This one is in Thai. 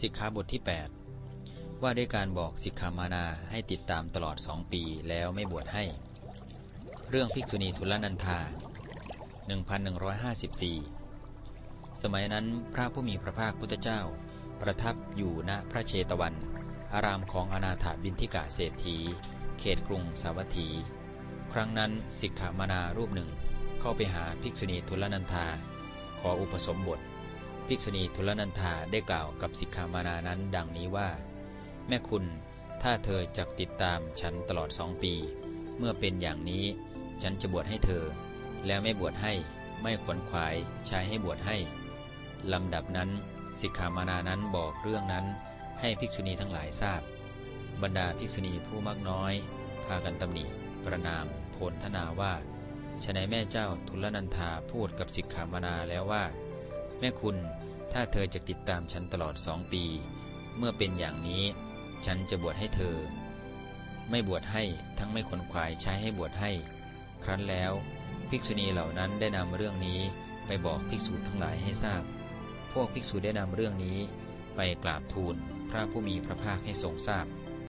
สิกขาบทที่ 8 ว่าด้วยการบอกสิกขามานาให้ติดตามตลอดสองปีแล้วไม่บวชให้ เรื่องภิกษุณีทุลนันธา1154 สมัยนั้นพระผู้มีพระภาคพุทธเจ้า ประทับอยู่ณพระเชตวัน อารามของอนาถาบินทิกาเศรษฐี เขตกรุงสาวัตถี ครั้งนั้นสิกขามานารูปหนึ่งเข้าไปหาภิกษุณีทุลนันธา ขออุปสมบท ภิกษุณีทุลนันธาได้กล่าวกับสิกขามานานั้นดังนี้ว่า แม่คุณถ้าเธอจะติดตามฉันตลอดสองปี เมื่อเป็นอย่างนี้ ฉันจะบวชให้เธอ แล้วไม่บวชให้ไม่ขวนขวายใช้ให้บวชให้ลำดับนั้นสิกขามานานั้นบอกเรื่องนั้นให้ภิกษุณีทั้งหลายทราบ บรรดาภิกษุณีผู้มากน้อย พากันตำหนิประนามโพลธนาว่าฉนัยแม่เจ้าทุลนันธาพูดกับสิกขามานาแล้วว่า แม่คุณ ถ้าเธอจะติดตามฉันตลอดสองปี เมื่อเป็นอย่างนี้ ฉันจะบวชให้เธอ ไม่บวชให้ทั้งไม่ขนขวายใช้ให้บวชให้ ครั้นแล้ว ภิกษุณีเหล่านั้นได้นำเรื่องนี้ไปบอกภิกษุทั้งหลายให้ทราบ พวกภิกษุได้นำเรื่องนี้ ไปกราบทูลพระผู้มีพระภาคให้ทรงทราบ